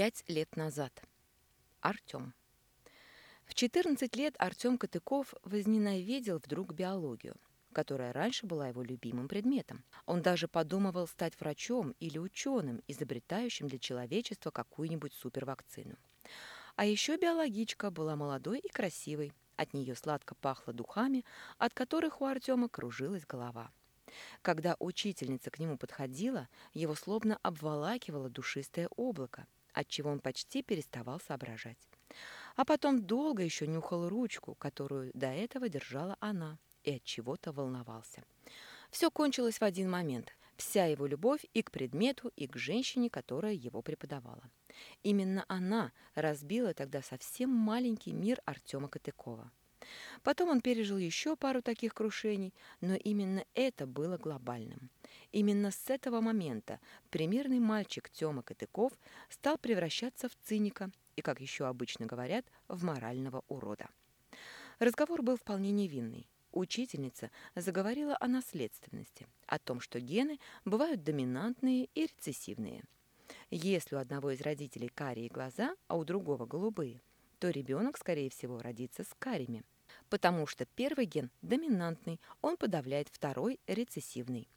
Пять лет назад. Артём. В 14 лет Артём Катыков возненавидел вдруг биологию, которая раньше была его любимым предметом. Он даже подумывал стать врачом или ученым, изобретающим для человечества какую-нибудь супервакцину. А еще биологичка была молодой и красивой. От нее сладко пахло духами, от которых у Артема кружилась голова. Когда учительница к нему подходила, его словно обволакивало душистое облако, отчего он почти переставал соображать. А потом долго еще нюхал ручку, которую до этого держала она, и от чего-то волновался. Все кончилось в один момент. Вся его любовь и к предмету, и к женщине, которая его преподавала. Именно она разбила тогда совсем маленький мир Артема Катыкова. Потом он пережил еще пару таких крушений, но именно это было глобальным. Именно с этого момента примерный мальчик Тёма Катыков стал превращаться в циника и, как еще обычно говорят, в морального урода. Разговор был вполне невинный. Учительница заговорила о наследственности, о том, что гены бывают доминантные и рецессивные. Если у одного из родителей карие глаза, а у другого голубые, то ребенок, скорее всего, родится с карими – потому что первый ген доминантный, он подавляет второй рецессивный.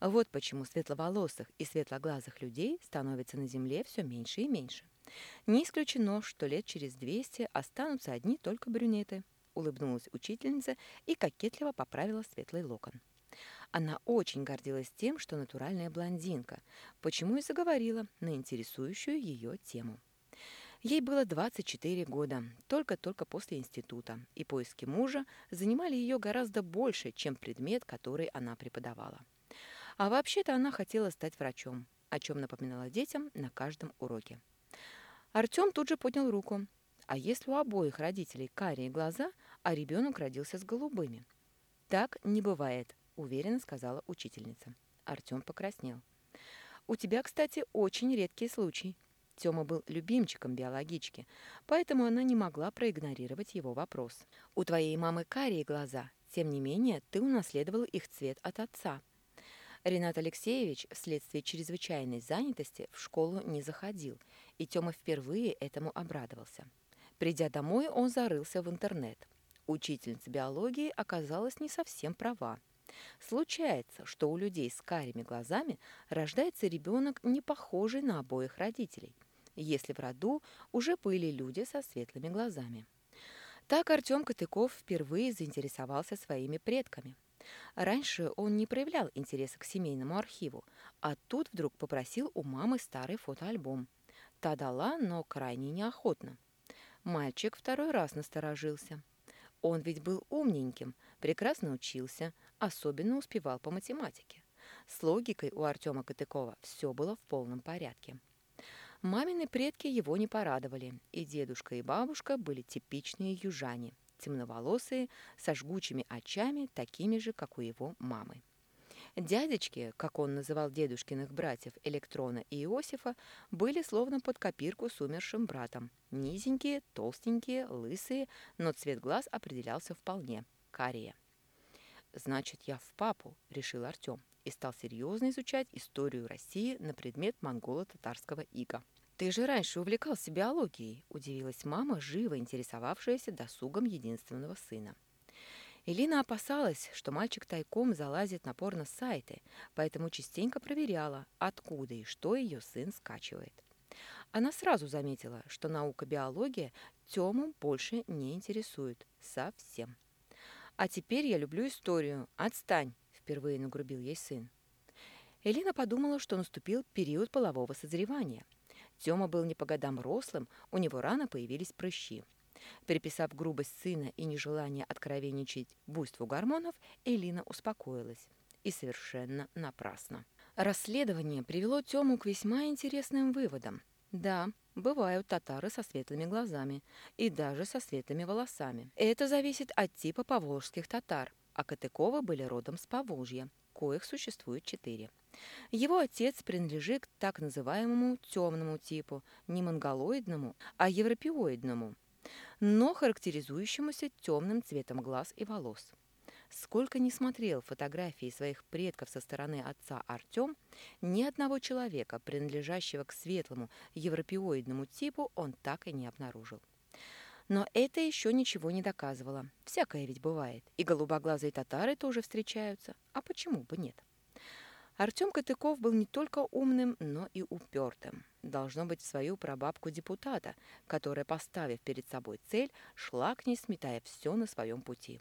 Вот почему светловолосых и светлоглазых людей становится на Земле все меньше и меньше. Не исключено, что лет через 200 останутся одни только брюнеты, улыбнулась учительница и кокетливо поправила светлый локон. Она очень гордилась тем, что натуральная блондинка, почему и заговорила на интересующую ее тему. Ей было 24 года, только-только после института, и поиски мужа занимали ее гораздо больше, чем предмет, который она преподавала. А вообще-то она хотела стать врачом, о чем напоминала детям на каждом уроке. Артем тут же поднял руку. А если у обоих родителей карие глаза, а ребенок родился с голубыми? Так не бывает, уверенно сказала учительница. Артем покраснел. У тебя, кстати, очень редкий случай, Тёма был любимчиком биологички, поэтому она не могла проигнорировать его вопрос. «У твоей мамы карие глаза, тем не менее ты унаследовал их цвет от отца». Ренат Алексеевич вследствие чрезвычайной занятости в школу не заходил, и Тёма впервые этому обрадовался. Придя домой, он зарылся в интернет. Учительница биологии оказалась не совсем права. Случается, что у людей с карими глазами рождается ребенок, не похожий на обоих родителей если в роду уже были люди со светлыми глазами. Так Артем Катыков впервые заинтересовался своими предками. Раньше он не проявлял интереса к семейному архиву, а тут вдруг попросил у мамы старый фотоальбом. Та дала, но крайне неохотно. Мальчик второй раз насторожился. Он ведь был умненьким, прекрасно учился, особенно успевал по математике. С логикой у Артема Катыкова все было в полном порядке. Мамины предки его не порадовали, и дедушка и бабушка были типичные южане, темноволосые, со жгучими очами, такими же, как у его мамы. Дядечки, как он называл дедушкиных братьев Электрона и Иосифа, были словно под копирку с умершим братом. Низенькие, толстенькие, лысые, но цвет глаз определялся вполне – карие. «Значит, я в папу», – решил Артем и стал серьезно изучать историю России на предмет монголо-татарского ига. «Ты же раньше увлекался биологией», – удивилась мама, живо интересовавшаяся досугом единственного сына. Элина опасалась, что мальчик тайком залазит на порно-сайты, поэтому частенько проверяла, откуда и что ее сын скачивает. Она сразу заметила, что наука биология Тему больше не интересует. Совсем. «А теперь я люблю историю. Отстань!» – впервые нагрубил ей сын. Элина подумала, что наступил период полового созревания – Тёма был не по годам рослым, у него рано появились прыщи. Переписав грубость сына и нежелание откровенничать буйству гормонов, Элина успокоилась. И совершенно напрасно. Расследование привело Тёму к весьма интересным выводам. Да, бывают татары со светлыми глазами и даже со светлыми волосами. Это зависит от типа поволжских татар, а Катыковы были родом с Поволжья, коих существует четыре. Его отец принадлежит к так называемому темному типу, не монголоидному, а европеоидному, но характеризующемуся темным цветом глаз и волос. Сколько ни смотрел фотографии своих предков со стороны отца Артем, ни одного человека, принадлежащего к светлому европеоидному типу, он так и не обнаружил. Но это еще ничего не доказывало. Всякое ведь бывает. И голубоглазые татары тоже встречаются. А почему бы нет? Артем Катыков был не только умным, но и упертым. Должно быть в свою прабабку депутата, которая, поставив перед собой цель, шла к ней, сметая все на своем пути.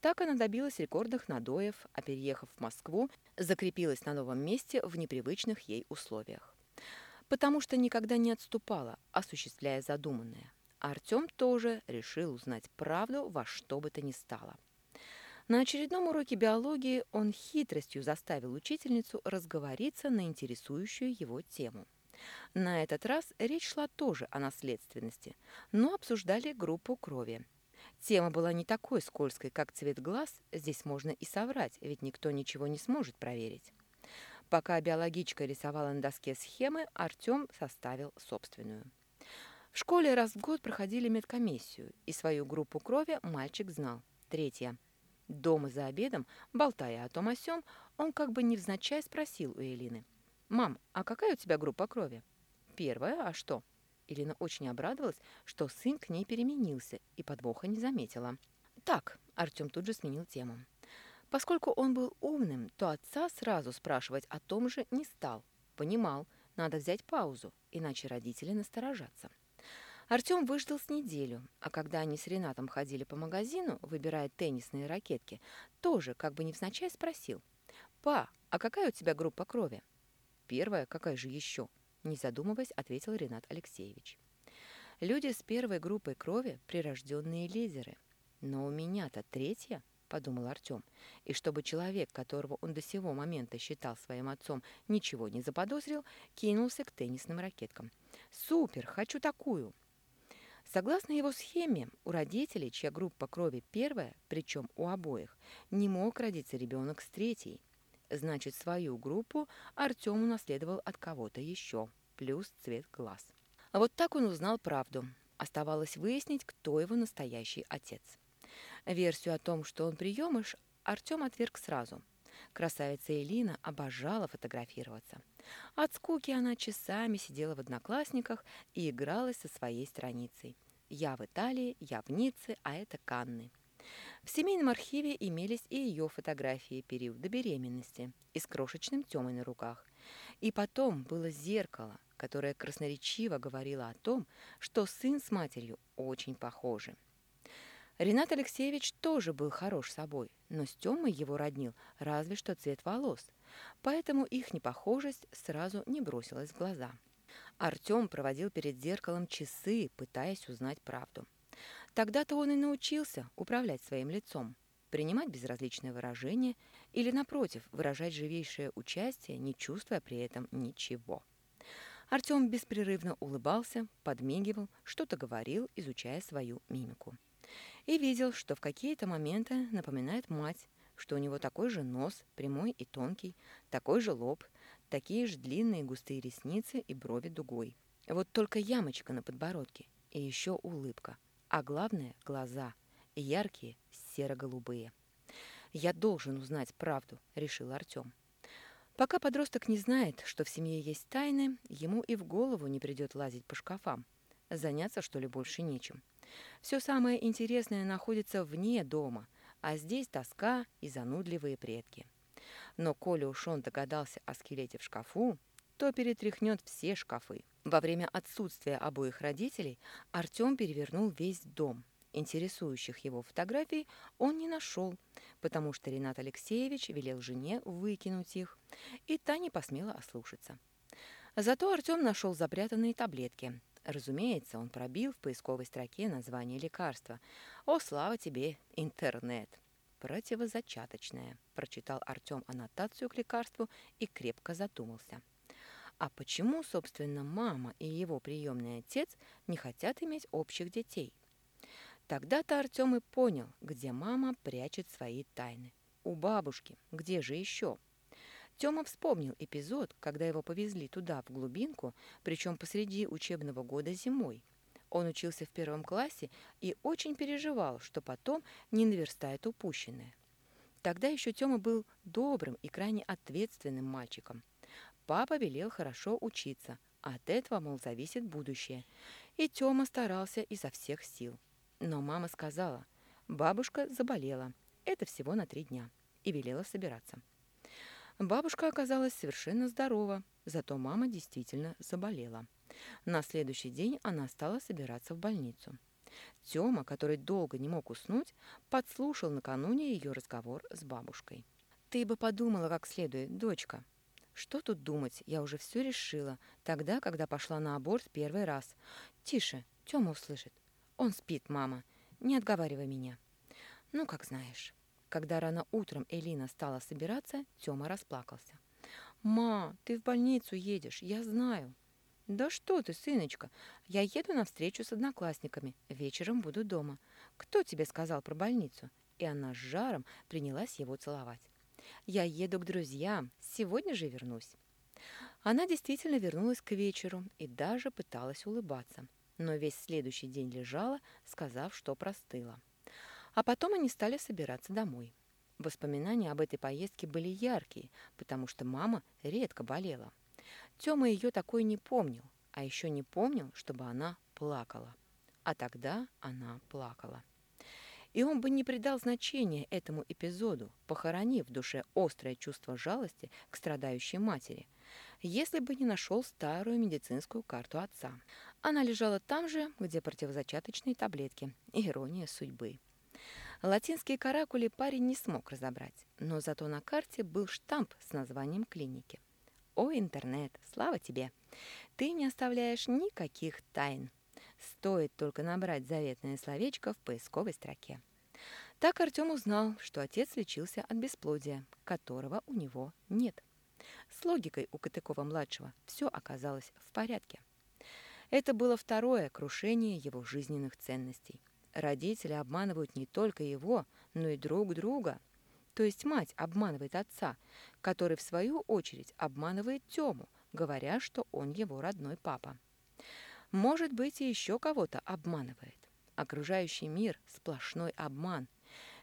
Так она добилась рекордных надоев, а переехав в Москву, закрепилась на новом месте в непривычных ей условиях. Потому что никогда не отступала, осуществляя задуманное. Артем тоже решил узнать правду во что бы то ни стало. На очередном уроке биологии он хитростью заставил учительницу разговориться на интересующую его тему. На этот раз речь шла тоже о наследственности, но обсуждали группу крови – Тема была не такой скользкой, как цвет глаз, здесь можно и соврать, ведь никто ничего не сможет проверить. Пока биологичка рисовала на доске схемы, Артем составил собственную. В школе раз в год проходили медкомиссию, и свою группу крови мальчик знал. Третья. Дома за обедом, болтая о том о сём, он как бы невзначай спросил у Элины. «Мам, а какая у тебя группа крови?» «Первая, а что?» Ирина очень обрадовалась, что сын к ней переменился и подвоха не заметила. «Так», — Артем тут же сменил тему. Поскольку он был умным, то отца сразу спрашивать о том же не стал. Понимал, надо взять паузу, иначе родители насторожатся. Артем выждал с неделю, а когда они с Ренатом ходили по магазину, выбирая теннисные ракетки, тоже как бы невзначай спросил. «Па, а какая у тебя группа крови?» «Первая, какая же еще?» Не задумываясь, ответил Ренат Алексеевич. Люди с первой группой крови – прирожденные лидеры. Но у меня-то третья, подумал Артем. И чтобы человек, которого он до сего момента считал своим отцом, ничего не заподозрил, кинулся к теннисным ракеткам. «Супер! Хочу такую!» Согласно его схеме, у родителей, чья группа крови первая, причем у обоих, не мог родиться ребенок с третьей – Значит, свою группу Артем унаследовал от кого-то еще, плюс цвет глаз. А вот так он узнал правду. Оставалось выяснить, кто его настоящий отец. Версию о том, что он приемыш, Артем отверг сразу. Красавица Элина обожала фотографироваться. От скуки она часами сидела в одноклассниках и игралась со своей страницей. «Я в Италии, я в Ницце, а это Канны». В семейном архиве имелись и ее фотографии периода беременности и с крошечным Тёмой на руках. И потом было зеркало, которое красноречиво говорило о том, что сын с матерью очень похожи. Ренат Алексеевич тоже был хорош собой, но с Тёмой его роднил разве что цвет волос, поэтому их непохожесть сразу не бросилась в глаза. Артём проводил перед зеркалом часы, пытаясь узнать правду. Тогда-то он и научился управлять своим лицом, принимать безразличные выражения или, напротив, выражать живейшее участие, не чувствуя при этом ничего. Артем беспрерывно улыбался, подмигивал, что-то говорил, изучая свою мимику. И видел, что в какие-то моменты напоминает мать, что у него такой же нос, прямой и тонкий, такой же лоб, такие же длинные густые ресницы и брови дугой. Вот только ямочка на подбородке и еще улыбка – а главное – глаза, яркие, серо-голубые. «Я должен узнать правду», – решил Артем. Пока подросток не знает, что в семье есть тайны, ему и в голову не придет лазить по шкафам. Заняться, что ли, больше нечем. Все самое интересное находится вне дома, а здесь тоска и занудливые предки. Но коли уж он догадался о скелете в шкафу, то перетряхнет все шкафы. Во время отсутствия обоих родителей Артем перевернул весь дом. Интересующих его фотографий он не нашел, потому что Ренат Алексеевич велел жене выкинуть их, и та не посмела ослушаться. Зато Артем нашел запрятанные таблетки. Разумеется, он пробил в поисковой строке название лекарства. «О, слава тебе, интернет!» «Противозачаточное», – прочитал Артем аннотацию к лекарству и крепко задумался – а почему, собственно, мама и его приемный отец не хотят иметь общих детей? Тогда-то Артем и понял, где мама прячет свои тайны. У бабушки, где же еще? Тёма вспомнил эпизод, когда его повезли туда, в глубинку, причем посреди учебного года зимой. Он учился в первом классе и очень переживал, что потом не наверстает упущенное. Тогда еще Тёма был добрым и крайне ответственным мальчиком. Папа велел хорошо учиться, а от этого, мол, зависит будущее. И Тёма старался изо всех сил. Но мама сказала, бабушка заболела, это всего на три дня, и велела собираться. Бабушка оказалась совершенно здорова, зато мама действительно заболела. На следующий день она стала собираться в больницу. Тёма, который долго не мог уснуть, подслушал накануне ее разговор с бабушкой. «Ты бы подумала как следует, дочка». «Что тут думать? Я уже все решила. Тогда, когда пошла на аборт первый раз. Тише, Тёма услышит. Он спит, мама. Не отговаривай меня». «Ну, как знаешь». Когда рано утром Элина стала собираться, Тёма расплакался. «Ма, ты в больницу едешь, я знаю». «Да что ты, сыночка, я еду на встречу с одноклассниками, вечером буду дома. Кто тебе сказал про больницу?» И она с жаром принялась его целовать. «Я еду к друзьям, сегодня же вернусь». Она действительно вернулась к вечеру и даже пыталась улыбаться, но весь следующий день лежала, сказав, что простыла. А потом они стали собираться домой. Воспоминания об этой поездке были яркие, потому что мама редко болела. Тёма ее такой не помнил, а еще не помнил, чтобы она плакала. А тогда она плакала. И он бы не придал значения этому эпизоду, похоронив в душе острое чувство жалости к страдающей матери, если бы не нашел старую медицинскую карту отца. Она лежала там же, где противозачаточные таблетки. Ирония судьбы. Латинские каракули парень не смог разобрать, но зато на карте был штамп с названием клиники. «О, интернет, слава тебе! Ты не оставляешь никаких тайн. Стоит только набрать заветное словечко в поисковой строке». Так Артем узнал, что отец лечился от бесплодия, которого у него нет. С логикой у Катыкова-младшего все оказалось в порядке. Это было второе крушение его жизненных ценностей – Родители обманывают не только его, но и друг друга. То есть мать обманывает отца, который, в свою очередь, обманывает Тему, говоря, что он его родной папа. Может быть, и еще кого-то обманывает. Окружающий мир – сплошной обман.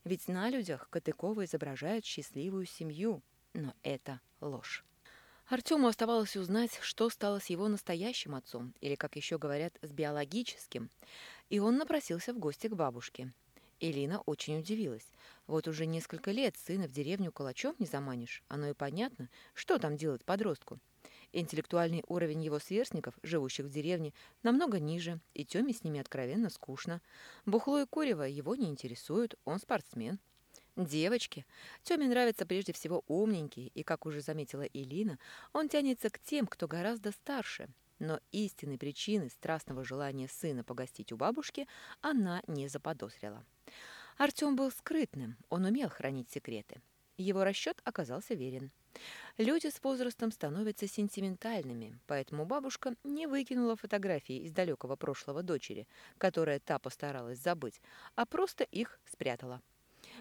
Ведь на людях Катыкова изображают счастливую семью, но это ложь. Артему оставалось узнать, что стало с его настоящим отцом, или, как еще говорят, с биологическим – и он напросился в гости к бабушке. Элина очень удивилась. Вот уже несколько лет сына в деревню калачом не заманишь. Оно и понятно, что там делать подростку. Интеллектуальный уровень его сверстников, живущих в деревне, намного ниже, и Тёме с ними откровенно скучно. Бухло и курево его не интересуют, он спортсмен. Девочки. Тёме нравятся прежде всего умненькие, и, как уже заметила Элина, он тянется к тем, кто гораздо старше – но истинной причины страстного желания сына погостить у бабушки она не заподозрила. Артем был скрытным, он умел хранить секреты. Его расчет оказался верен. Люди с возрастом становятся сентиментальными, поэтому бабушка не выкинула фотографии из далекого прошлого дочери, которая та постаралась забыть, а просто их спрятала.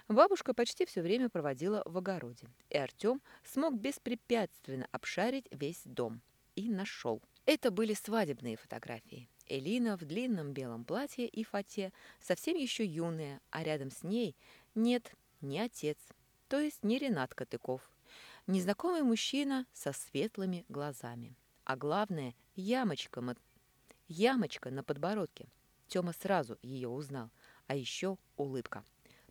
Бабушка почти все время проводила в огороде, и Артем смог беспрепятственно обшарить весь дом. И нашел. Это были свадебные фотографии. Элина в длинном белом платье и фате, совсем еще юная, а рядом с ней нет ни отец, то есть не Ренат Катыков. Незнакомый мужчина со светлыми глазами. А главное, ямочка, ямочка на подбородке. Тёма сразу ее узнал. А еще улыбка.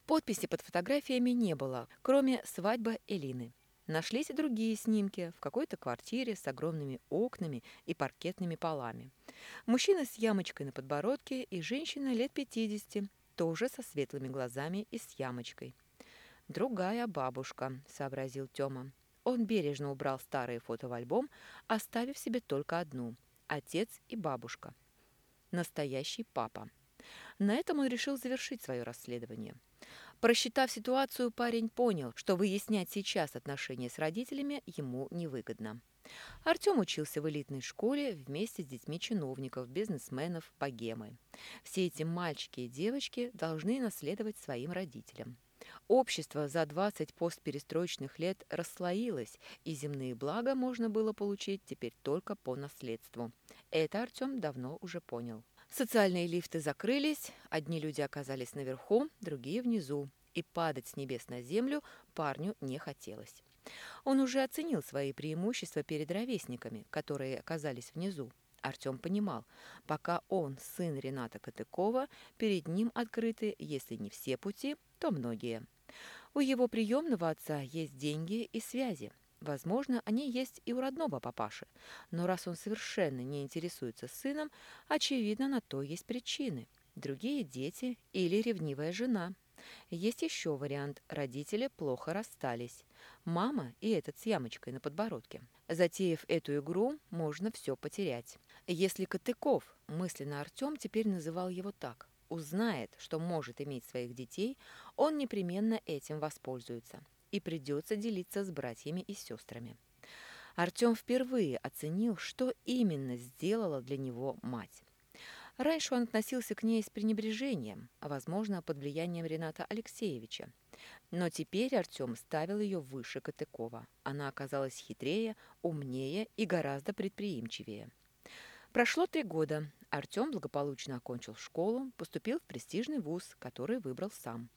Подписи под фотографиями не было, кроме свадьбы Элины. Нашлись и другие снимки в какой-то квартире с огромными окнами и паркетными полами. Мужчина с ямочкой на подбородке и женщина лет 50, тоже со светлыми глазами и с ямочкой. «Другая бабушка», — сообразил Тёма. Он бережно убрал старые фото в альбом, оставив себе только одну – отец и бабушка. Настоящий папа. На этом он решил завершить свое расследование – Просчитав ситуацию, парень понял, что выяснять сейчас отношения с родителями ему невыгодно. Артем учился в элитной школе вместе с детьми чиновников, бизнесменов, богемы. Все эти мальчики и девочки должны наследовать своим родителям. Общество за 20 постперестроечных лет расслоилось, и земные блага можно было получить теперь только по наследству. Это Артем давно уже понял. Социальные лифты закрылись, одни люди оказались наверху, другие внизу, и падать с небес на землю парню не хотелось. Он уже оценил свои преимущества перед ровесниками, которые оказались внизу. Артем понимал, пока он сын Рената Катыкова, перед ним открыты, если не все пути, то многие. У его приемного отца есть деньги и связи. Возможно, они есть и у родного папаши, но раз он совершенно не интересуется сыном, очевидно, на то есть причины. Другие дети или ревнивая жена. Есть еще вариант – родители плохо расстались. Мама и этот с ямочкой на подбородке. Затеяв эту игру, можно все потерять. Если Катыков, мысленно Артем теперь называл его так, узнает, что может иметь своих детей, он непременно этим воспользуется и придется делиться с братьями и сестрами. Артем впервые оценил, что именно сделала для него мать. Раньше он относился к ней с пренебрежением, возможно, под влиянием Рената Алексеевича. Но теперь Артем ставил ее выше Катыкова. Она оказалась хитрее, умнее и гораздо предприимчивее. Прошло три года. Артем благополучно окончил школу, поступил в престижный вуз, который выбрал сам.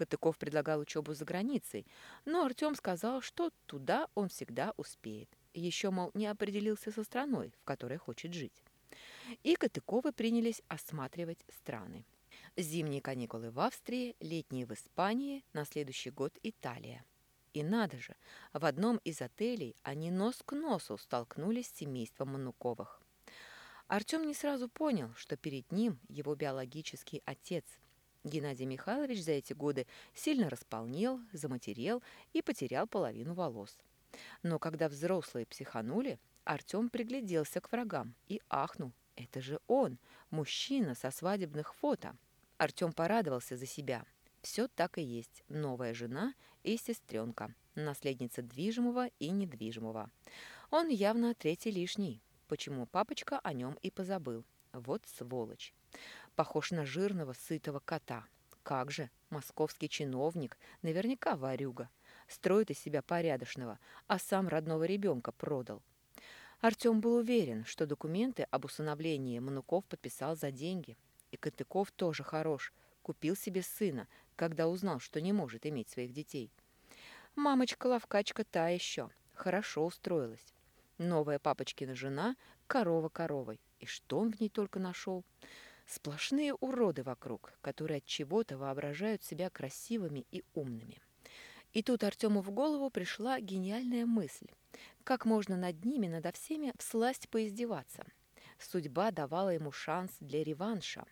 Катыков предлагал учебу за границей, но Артем сказал, что туда он всегда успеет. Еще, мол, не определился со страной, в которой хочет жить. И Катыковы принялись осматривать страны. Зимние каникулы в Австрии, летние в Испании, на следующий год Италия. И надо же, в одном из отелей они нос к носу столкнулись с семейством Мануковых. Артем не сразу понял, что перед ним его биологический отец – Геннадий Михайлович за эти годы сильно располнел, заматерел и потерял половину волос. Но когда взрослые психанули, Артем пригляделся к врагам и ахнул. Это же он, мужчина со свадебных фото. Артем порадовался за себя. Все так и есть. Новая жена и сестренка, наследница движимого и недвижимого. Он явно третий лишний. Почему папочка о нем и позабыл? Вот сволочь. Похож на жирного, сытого кота. Как же, московский чиновник, наверняка варюга. Строит из себя порядочного, а сам родного ребенка продал. Артем был уверен, что документы об усыновлении Мануков подписал за деньги. И Катыков тоже хорош. Купил себе сына, когда узнал, что не может иметь своих детей. Мамочка-ловкачка та еще. Хорошо устроилась. Новая папочкина жена – корова коровой. И что он в ней только нашел? Сплошные уроды вокруг, которые от чего-то воображают себя красивыми и умными. И тут Артему в голову пришла гениальная мысль. Как можно над ними, надо всеми, всласть поиздеваться? Судьба давала ему шанс для реванша.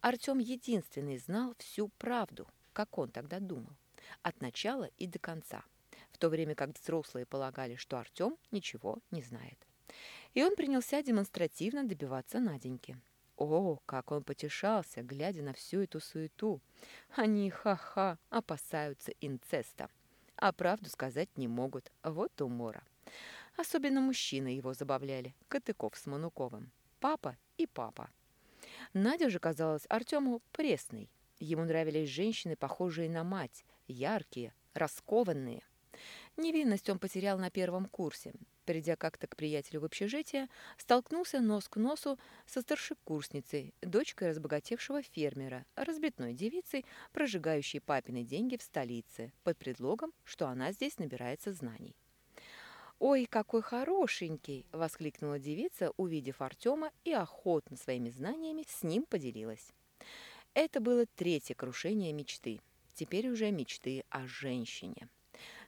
Артем единственный знал всю правду, как он тогда думал, от начала и до конца, в то время как взрослые полагали, что Артем ничего не знает. И он принялся демонстративно добиваться Наденьки. О, как он потешался, глядя на всю эту суету. Они, ха-ха, опасаются инцеста. А правду сказать не могут. Вот умора. Особенно мужчины его забавляли. Катыков с Мануковым. Папа и папа. Надя же казалась Артему пресной. Ему нравились женщины, похожие на мать, яркие, раскованные. Невинность он потерял на первом курсе. Придя как-то к приятелю в общежитие, столкнулся нос к носу со старшекурсницей, дочкой разбогатевшего фермера, разбитной девицей, прожигающей папины деньги в столице, под предлогом, что она здесь набирается знаний. «Ой, какой хорошенький!» – воскликнула девица, увидев Артема, и охотно своими знаниями с ним поделилась. Это было третье крушение мечты. Теперь уже мечты о женщине.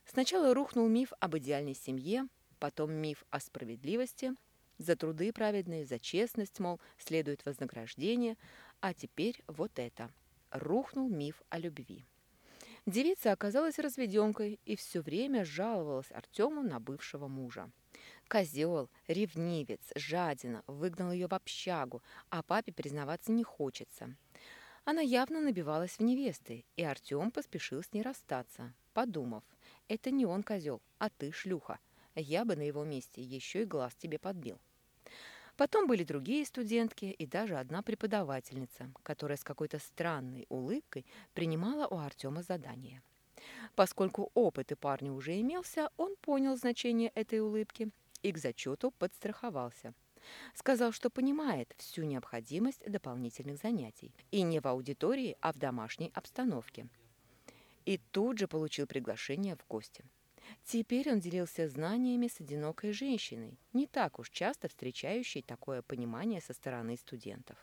Сначала рухнул миф об идеальной семье, потом миф о справедливости, за труды праведные, за честность, мол, следует вознаграждение, а теперь вот это. Рухнул миф о любви. Девица оказалась разведенкой и все время жаловалась Артему на бывшего мужа. Козел, ревнивец, жадина, выгнал ее в общагу, а папе признаваться не хочется. Она явно набивалась в невесты, и Артем поспешил с ней расстаться, подумав, это не он козел, а ты шлюха, я бы на его месте еще и глаз тебе подбил. Потом были другие студентки и даже одна преподавательница, которая с какой-то странной улыбкой принимала у Артема задание. Поскольку опыт и парню уже имелся, он понял значение этой улыбки и к зачету подстраховался. Сказал, что понимает всю необходимость дополнительных занятий. И не в аудитории, а в домашней обстановке. и тут же получил приглашение в гости. Теперь он делился знаниями с одинокой женщиной, не так уж часто встречающей такое понимание со стороны студентов.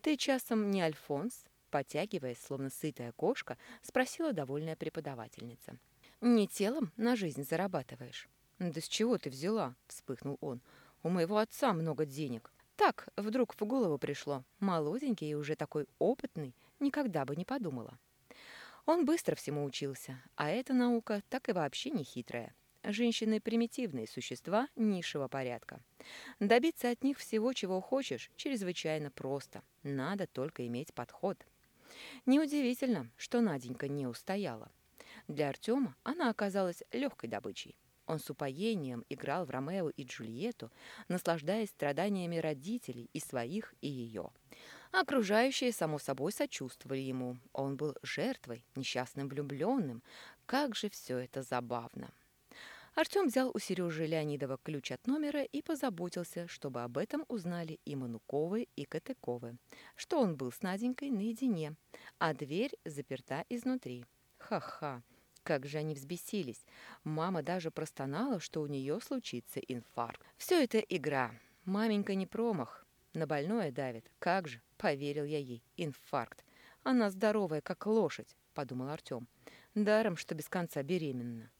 «Ты часом не Альфонс?» Потягиваясь, словно сытая кошка, спросила довольная преподавательница. «Не телом на жизнь зарабатываешь?» «Да с чего ты взяла?» – вспыхнул он. «У моего отца много денег. Так, вдруг в голову пришло. Молоденький и уже такой опытный, никогда бы не подумала». Он быстро всему учился, а эта наука так и вообще не хитрая. Женщины – примитивные существа низшего порядка. Добиться от них всего, чего хочешь, чрезвычайно просто. Надо только иметь подход. Неудивительно, что Наденька не устояла. Для Артема она оказалась легкой добычей. Он с упоением играл в Ромео и Джульетту, наслаждаясь страданиями родителей и своих, и ее. Окружающие, само собой, сочувствовали ему. Он был жертвой, несчастным влюбленным. Как же все это забавно! Артем взял у Сережи Леонидова ключ от номера и позаботился, чтобы об этом узнали и Мануковы, и Катыковы, что он был с Наденькой наедине, а дверь заперта изнутри. Ха-ха! Как же они взбесились! Мама даже простонала, что у нее случится инфаркт. Все это игра. Маменька не промах. На больное давит. Как же, поверил я ей, инфаркт. Она здоровая, как лошадь, подумал Артем. Даром, что без конца беременна.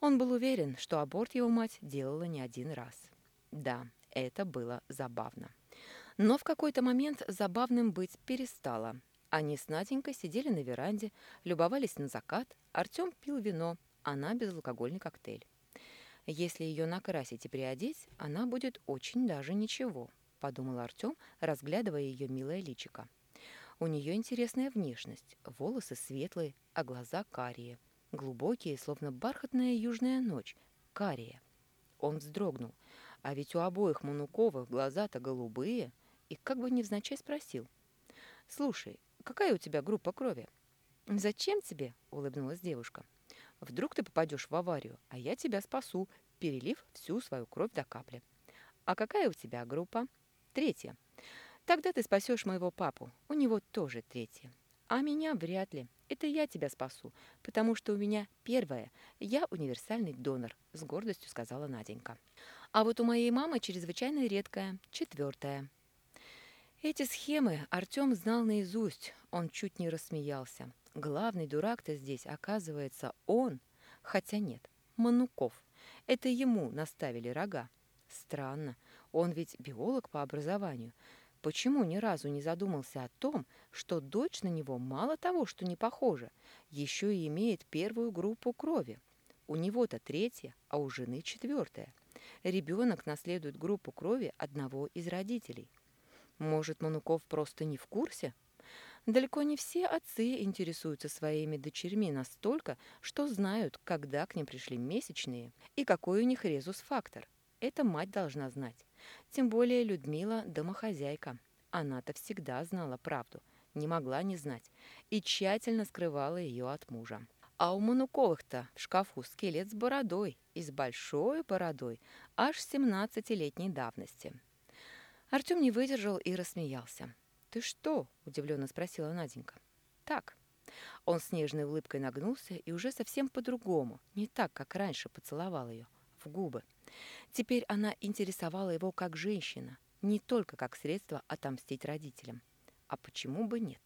Он был уверен, что аборт его мать делала не один раз. Да, это было забавно. Но в какой-то момент забавным быть перестало. Они с Наденькой сидели на веранде, любовались на закат, Артем пил вино, она безалкогольный коктейль. Если ее накрасить и приодеть, она будет очень даже ничего, подумал Артем, разглядывая ее милое личико. У нее интересная внешность, волосы светлые, а глаза карие – глубокие, словно бархатная южная ночь, карие. Он вздрогнул, а ведь у обоих Мануковых глаза-то голубые, и как бы невзначай спросил. «Слушай, какая у тебя группа крови?» «Зачем тебе?» — улыбнулась девушка. «Вдруг ты попадешь в аварию, а я тебя спасу, перелив всю свою кровь до капли». «А какая у тебя группа?» «Третья». «Тогда ты спасешь моего папу, у него тоже третья». «А меня вряд ли. Это я тебя спасу, потому что у меня первое. Я универсальный донор», — с гордостью сказала Наденька. «А вот у моей мамы чрезвычайно редкая, четвертая». Эти схемы Артем знал наизусть, он чуть не рассмеялся. Главный дурак-то здесь, оказывается, он, хотя нет, Мануков. Это ему наставили рога. Странно, он ведь биолог по образованию, Почему ни разу не задумался о том, что дочь на него мало того, что не похожа, еще и имеет первую группу крови? У него-то третья, а у жены четвертая. Ребенок наследует группу крови одного из родителей. Может, Мануков просто не в курсе? Далеко не все отцы интересуются своими дочерьми настолько, что знают, когда к ним пришли месячные и какой у них резус-фактор. Это мать должна знать. Тем более Людмила – домохозяйка. Она-то всегда знала правду, не могла не знать, и тщательно скрывала ее от мужа. А у Мануковых-то в шкафу скелет с бородой, и с большой бородой, аж 17-летней давности. Артем не выдержал и рассмеялся. «Ты что?» – удивленно спросила Наденька. «Так». Он с нежной улыбкой нагнулся и уже совсем по-другому, не так, как раньше поцеловал ее, в губы. Теперь она интересовала его как женщина, не только как средство отомстить родителям. А почему бы нет?